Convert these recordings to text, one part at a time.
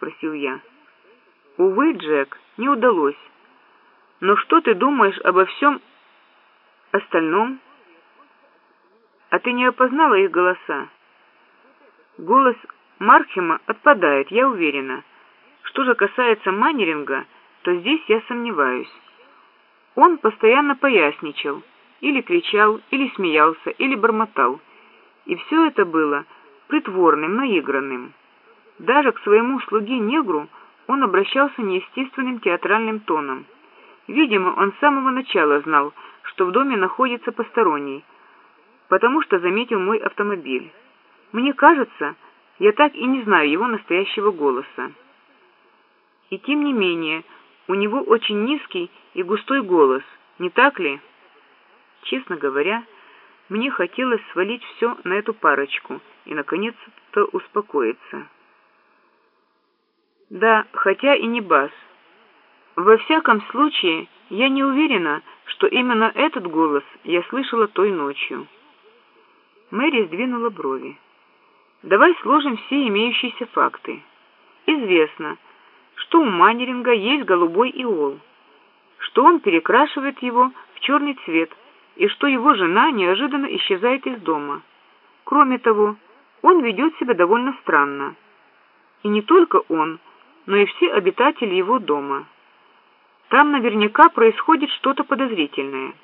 спросил я. «Увы, Джек, не удалось. Но что ты думаешь обо всем остальном?» «А ты не опознала их голоса?» «Голос Мархема отпадает, я уверена. Что же касается Маннеринга, то здесь я сомневаюсь. Он постоянно поясничал, или кричал, или смеялся, или бормотал. И все это было притворным, наигранным. Даже к своему слуге-негру он обращался неестественным театральным тоном. Видимо, он с самого начала знал, что в доме находится посторонний, потому что заметил мой автомобиль. Мне кажется, я так и не знаю его настоящего голоса. И тем не менее, у него очень низкий и густой голос, не так ли? Честно говоря, мне хотелось свалить все на эту парочку и, наконец-то, успокоиться. Да, хотя и не бас. Во всяком случае, я не уверена, что именно этот голос я слышала той ночью. Мэри сдвинула брови. Давай сложим все имеющиеся факты. Известно, что у Маннеринга есть голубой иол, что он перекрашивает его в черный цвет и что его жена неожиданно исчезает из дома. Кроме того, он ведет себя довольно странно. И не только он, но и все обитатели его дома. Там наверняка происходит что-то подозрительное.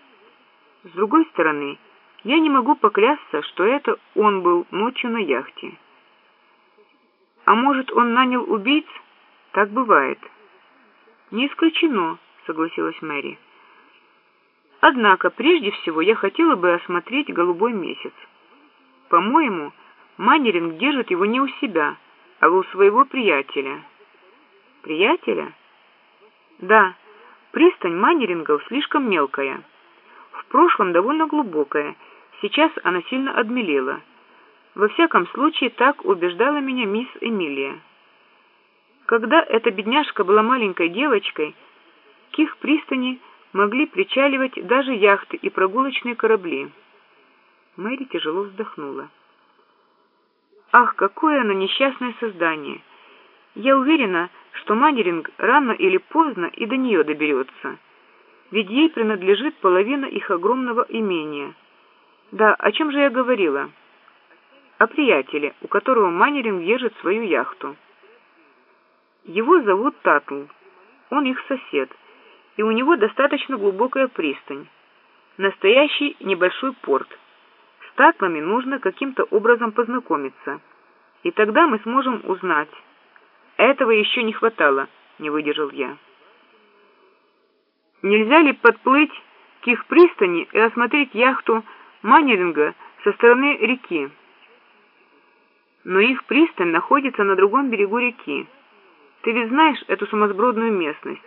С другой стороны, я не могу поклясться, что это он был ночью на яхте. А может, он нанял убийц? Так бывает. Не исключено, согласилась Мэри. Однако, прежде всего, я хотела бы осмотреть голубой месяц. По-моему, Маннеринг держит его не у себя, а у своего приятеля. Приятеля? Да, пристань Маннерингов слишком мелкая. В прошлом довольно глубокая, сейчас она сильно обмелела. Во всяком случае, так убеждала меня мисс Эмилия. Когда эта бедняжка была маленькой девочкой, к их пристани могли причаливать даже яхты и прогулочные корабли. Мэри тяжело вздохнула. «Ах, какое оно несчастное создание! Я уверена, что Маннеринг рано или поздно и до нее доберется, ведь ей принадлежит половина их огромного имения. Да, о чем же я говорила? О приятеле, у которого Маннеринг держит свою яхту. Его зовут Татл, он их сосед — и у него достаточно глубокая пристань. Настоящий небольшой порт. С татлами нужно каким-то образом познакомиться. И тогда мы сможем узнать. Этого еще не хватало, не выдержал я. Нельзя ли подплыть к их пристани и осмотреть яхту Маннеринга со стороны реки? Но их пристань находится на другом берегу реки. Ты ведь знаешь эту сумасбродную местность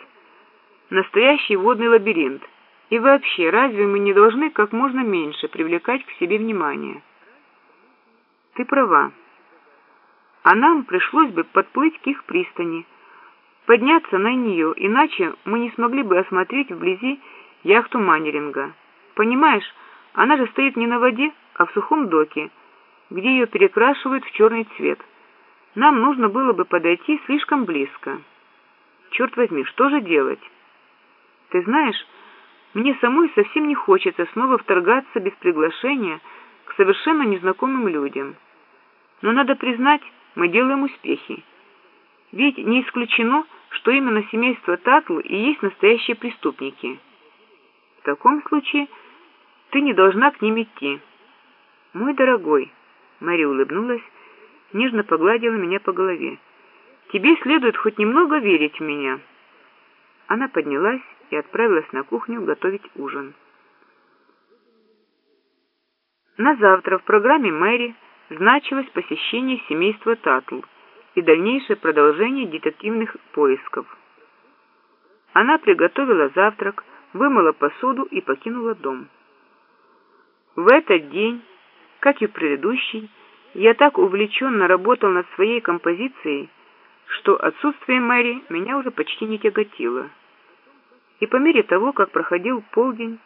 настоящий водный лабиринт. И вообще, разве мы не должны как можно меньше привлекать к себе внимание? Ты права. А нам пришлось бы подплыть к их пристани, подняться на нее, иначе мы не смогли бы осмотреть вблизи яхту Маннеринга. Понимаешь, она же стоит не на воде, а в сухом доке, где ее перекрашивают в черный цвет. Нам нужно было бы подойти слишком близко. Черт возьми, что же делать? Ты знаешь, мне самой совсем не хочется снова вторгаться без приглашения к совершенно незнакомым людям. Но надо признать, мы делаем успехи. Ведь не исключено, что именно семейство Татлы и есть настоящие преступники. В таком случае ты не должна к ним идти. Мой дорогой, Мэри улыбнулась, нежно погладила меня по голове. Тебе следует хоть немного верить в меня. Она поднялась и отправилась на кухню готовить ужин. На завтра в программе Мэри значилось посещение семейства Татл и дальнейшее продолжение детективных поисков. Она приготовила завтрак, вымыла посуду и покинула дом. В этот день, как и в предыдущий, я так увлеченно работал над своей композицией, что отсутствие Мэри меня уже почти не тяготило. И по мере того, как проходил полдень,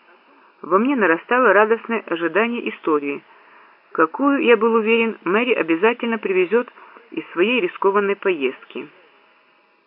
во мне нарастало радостное ожидание истории, какую, я был уверен, Мэри обязательно привезет из своей рискованной поездки.